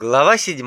Глава 7.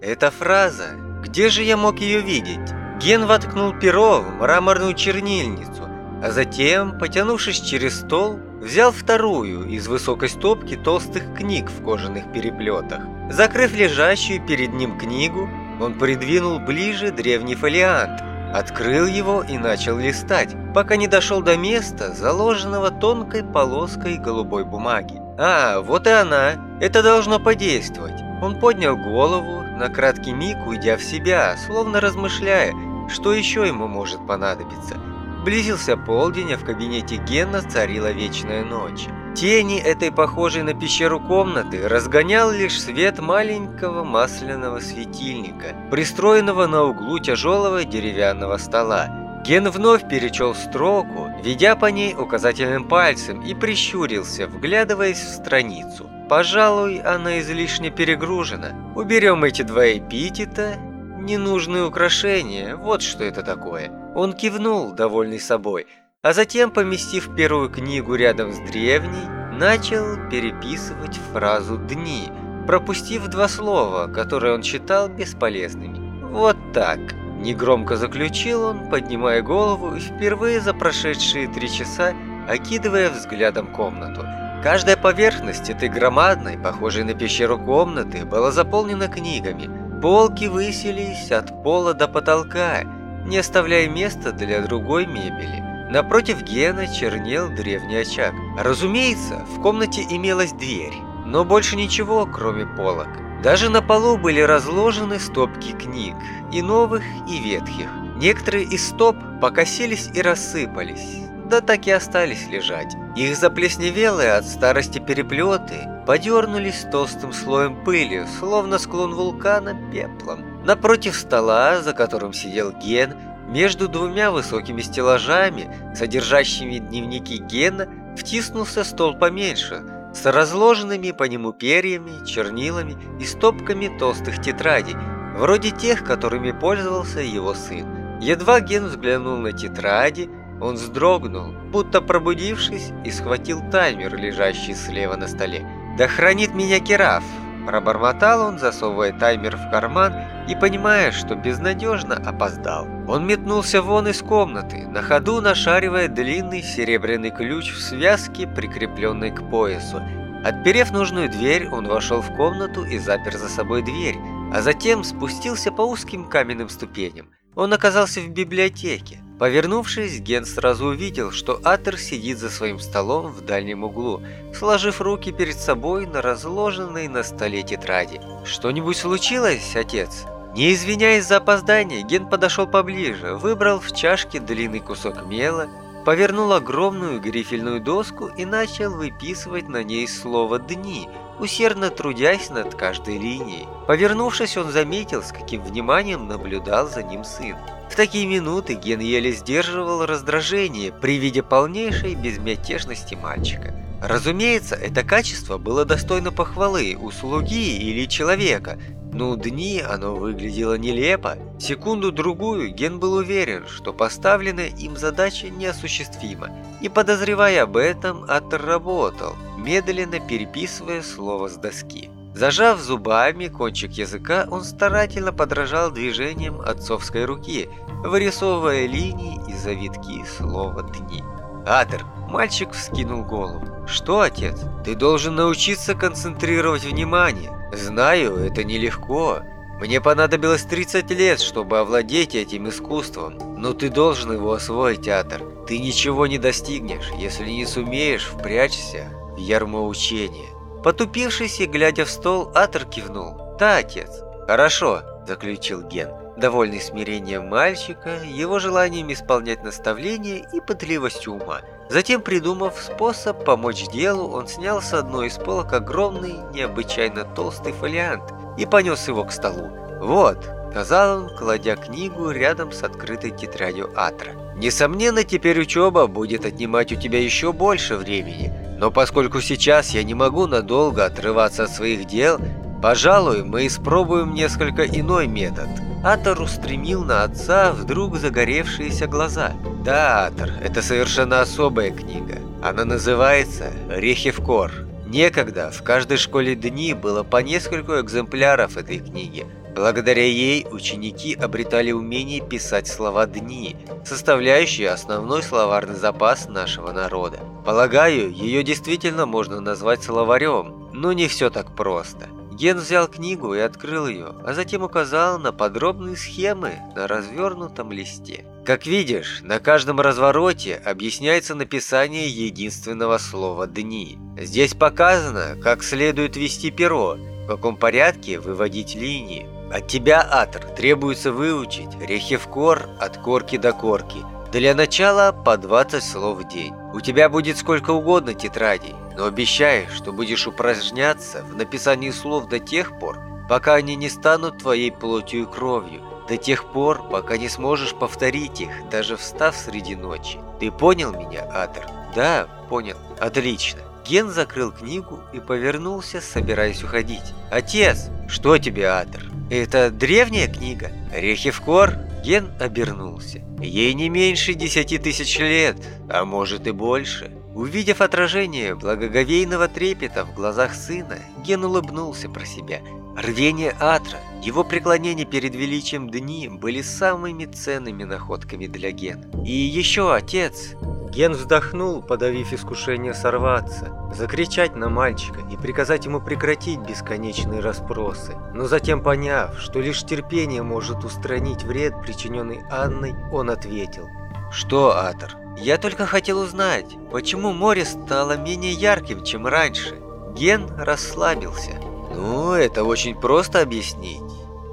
Эта фраза, где же я мог ее видеть? Ген воткнул перо в мраморную чернильницу, а затем, потянувшись через стол, взял вторую из высокой стопки толстых книг в кожаных переплетах. Закрыв лежащую перед ним книгу, он придвинул ближе древний фолиант, открыл его и начал листать, пока не дошел до места, заложенного тонкой полоской голубой бумаги. А, вот и она. Это должно подействовать. Он поднял голову, на краткий миг уйдя в себя, словно размышляя, что еще ему может понадобиться. Близился полдень, а в кабинете Гена царила вечная ночь. Тени этой похожей на пещеру комнаты разгонял лишь свет маленького масляного светильника, пристроенного на углу тяжелого деревянного стола. Ген вновь перечел строку, ведя по ней указательным пальцем и прищурился, вглядываясь в страницу. Пожалуй, она излишне перегружена. Уберем эти два эпитета, ненужные украшения, вот что это такое. Он кивнул, довольный собой, а затем, поместив первую книгу рядом с древней, начал переписывать фразу «дни», пропустив два слова, которые он считал бесполезными. Вот так. Негромко заключил он, поднимая голову и впервые за прошедшие три часа окидывая взглядом комнату. Каждая поверхность этой громадной, похожей на пещеру комнаты, была заполнена книгами. Полки высились от пола до потолка, не оставляя места для другой мебели. Напротив Гена чернел древний очаг. Разумеется, в комнате имелась дверь, но больше ничего, кроме полок. Даже на полу были разложены стопки книг, и новых, и ветхих. Некоторые из стоп покосились и рассыпались, да так и остались лежать. Их заплесневелые от старости переплеты подернулись толстым слоем пыли, словно склон вулкана пеплом. Напротив стола, за которым сидел Ген, между двумя высокими стеллажами, содержащими дневники Гена, втиснулся стол поменьше – с разложенными по нему перьями, чернилами и стопками толстых тетрадей, вроде тех, которыми пользовался его сын. Едва Ген взглянул на тетради, он вздрогнул, будто пробудившись, и схватил таймер, лежащий слева на столе. «Да хранит меня Кераф!» Пробормотал он, засовывая таймер в карман и понимая, что безнадежно опоздал. Он метнулся вон из комнаты, на ходу нашаривая длинный серебряный ключ в связке, прикрепленной к поясу. Отперев нужную дверь, он вошел в комнату и запер за собой дверь, а затем спустился по узким каменным ступеням. Он оказался в библиотеке. Повернувшись, Ген сразу увидел, что Атер сидит за своим столом в дальнем углу, сложив руки перед собой на разложенной на столе тетради. «Что-нибудь случилось, отец?» Не извиняясь за опоздание, Ген подошел поближе, выбрал в чашке длинный кусок мела, повернул огромную грифельную доску и начал выписывать на ней слово «дни», усердно трудясь над каждой линией. Повернувшись, он заметил, с каким вниманием наблюдал за ним сын. В такие минуты Ген еле сдерживал раздражение при виде полнейшей безмятежности мальчика. Разумеется, это качество было достойно похвалы у слуги или человека, но дни оно выглядело нелепо. Секунду-другую Ген был уверен, что поставленная им задача неосуществима, и, подозревая об этом, отработал, медленно переписывая слово с доски. Зажав зубами кончик языка, он старательно подражал движениям отцовской руки, вырисовывая линии и завитки слова «дни». «Атер!» Мальчик вскинул голову. «Что, отец? Ты должен научиться концентрировать внимание. Знаю, это нелегко. Мне понадобилось 30 лет, чтобы овладеть этим искусством. Но ты должен его освоить, Атер. Ты ничего не достигнешь, если не сумеешь впрячься в ярмо учения». Потупившись и глядя в стол, Атер кивнул. «Да, отец». «Хорошо», – заключил Ген довольный смирением мальчика, его желанием исполнять наставления и пытливостью ума. Затем, придумав способ помочь делу, он снял с одной из полок огромный, необычайно толстый фолиант и понес его к столу. «Вот», — сказал он, кладя книгу рядом с открытой тетрадью Атра. «Несомненно, теперь учеба будет отнимать у тебя еще больше времени, но поскольку сейчас я не могу надолго отрываться от своих дел, пожалуй, мы испробуем несколько иной метод». Атор устремил на отца вдруг загоревшиеся глаза. «Да, Атор, это совершенно особая книга. Она называется «Рехевкор». Некогда в каждой школе дни было по нескольку экземпляров этой книги. Благодаря ей ученики обретали умение писать слова «дни», составляющие основной словарный запас нашего народа. Полагаю, ее действительно можно назвать словарем, но не все так просто. Ген взял книгу и открыл ее, а затем указал на подробные схемы на развернутом листе. Как видишь, на каждом развороте объясняется написание единственного слова «дни». Здесь показано, как следует вести перо, в каком порядке выводить линии. От тебя, Атр, требуется выучить рехевкор от корки до корки. Для начала по 20 слов в день. У тебя будет сколько угодно тетрадей, но обещай, что будешь упражняться в написании слов до тех пор, пока они не станут твоей плотью и кровью, до тех пор, пока не сможешь повторить их, даже встав среди ночи. Ты понял меня, Атер? Да, понял. Отлично. Ген закрыл книгу и повернулся, собираясь уходить. «Отец, что тебе, Атер? Это древняя книга? Рехевкор?» Ген обернулся. Ей не меньше десяти тысяч лет, а может и больше. Увидев отражение благоговейного трепета в глазах сына, Ген улыбнулся про себя. Рвение Атра, его преклонение перед величием Дни были самыми ценными находками для Гена. И еще отец. Ген вздохнул, подавив искушение сорваться, закричать на мальчика и приказать ему прекратить бесконечные расспросы. Но затем, поняв, что лишь терпение может устранить вред, причиненный Анной, он ответил. «Что, Атор, я только хотел узнать, почему море стало менее ярким, чем раньше?» Ген расслабился. Ну, это очень просто объяснить.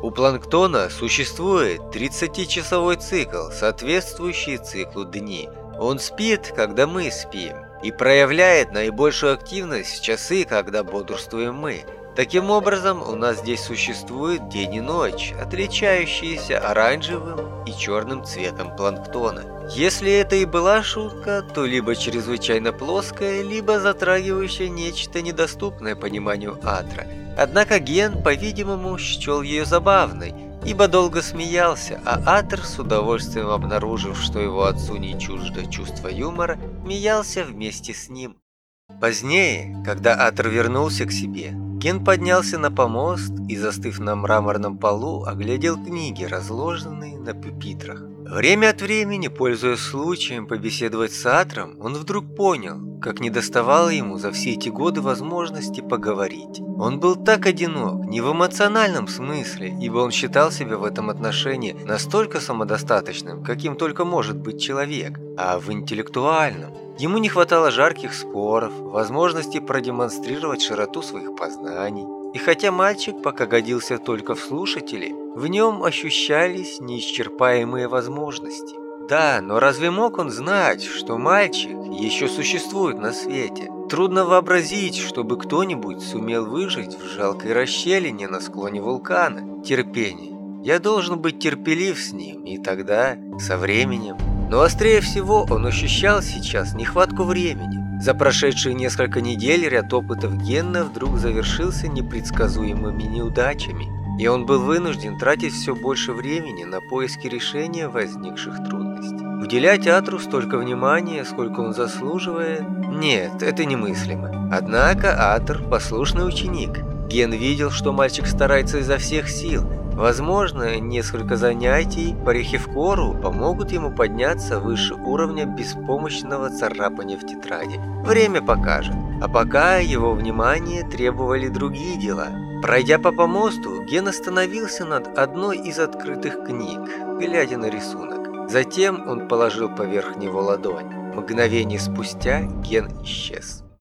У планктона существует 30-часовой цикл, соответствующий циклу дни. Он спит, когда мы спим, и проявляет наибольшую активность в часы, когда бодрствуем мы. Таким образом, у нас здесь существует день и ночь, отличающиеся оранжевым и черным цветом планктона. Если это и была шутка, то либо чрезвычайно плоская, либо затрагивающая нечто недоступное пониманию Атра – Однако Ген, по-видимому, счел ее забавной, ибо долго смеялся, а Атер, с удовольствием обнаружив, что его отцу не чуждо чувство юмора, смеялся вместе с ним. Позднее, когда Атер вернулся к себе, Ген поднялся на помост и, застыв на мраморном полу, оглядел книги, разложенные на пюпитрах. Время от времени, пользуясь случаем побеседовать с Атром, он вдруг понял, как недоставало ему за все эти годы возможности поговорить. Он был так одинок, не в эмоциональном смысле, ибо он считал себя в этом отношении настолько самодостаточным, каким только может быть человек, а в интеллектуальном. Ему не хватало жарких споров, возможности продемонстрировать широту своих познаний. И хотя мальчик пока годился только в слушатели, в нем ощущались неисчерпаемые возможности. Да, но разве мог он знать, что мальчик еще существует на свете? Трудно вообразить, чтобы кто-нибудь сумел выжить в жалкой расщелине на склоне вулкана. Терпение. Я должен быть терпелив с ним, и тогда, со временем... Но острее всего он ощущал сейчас нехватку времени. За прошедшие несколько недель ряд опытов Генна вдруг завершился непредсказуемыми неудачами, и он был вынужден тратить все больше времени на поиски решения возникших трудностей. Уделять театру столько внимания, сколько он заслуживает? Нет, это немыслимо. Однако Атор – послушный ученик. Ген видел, что мальчик старается изо всех сил – Возможно, несколько занятий по рехевкору помогут ему подняться выше уровня беспомощного царапания в тетради. Время покажет. А пока его внимание требовали другие дела. Пройдя по помосту, Ген остановился над одной из открытых книг, глядя на рисунок. Затем он положил поверх него ладонь. Мгновение спустя Ген исчез.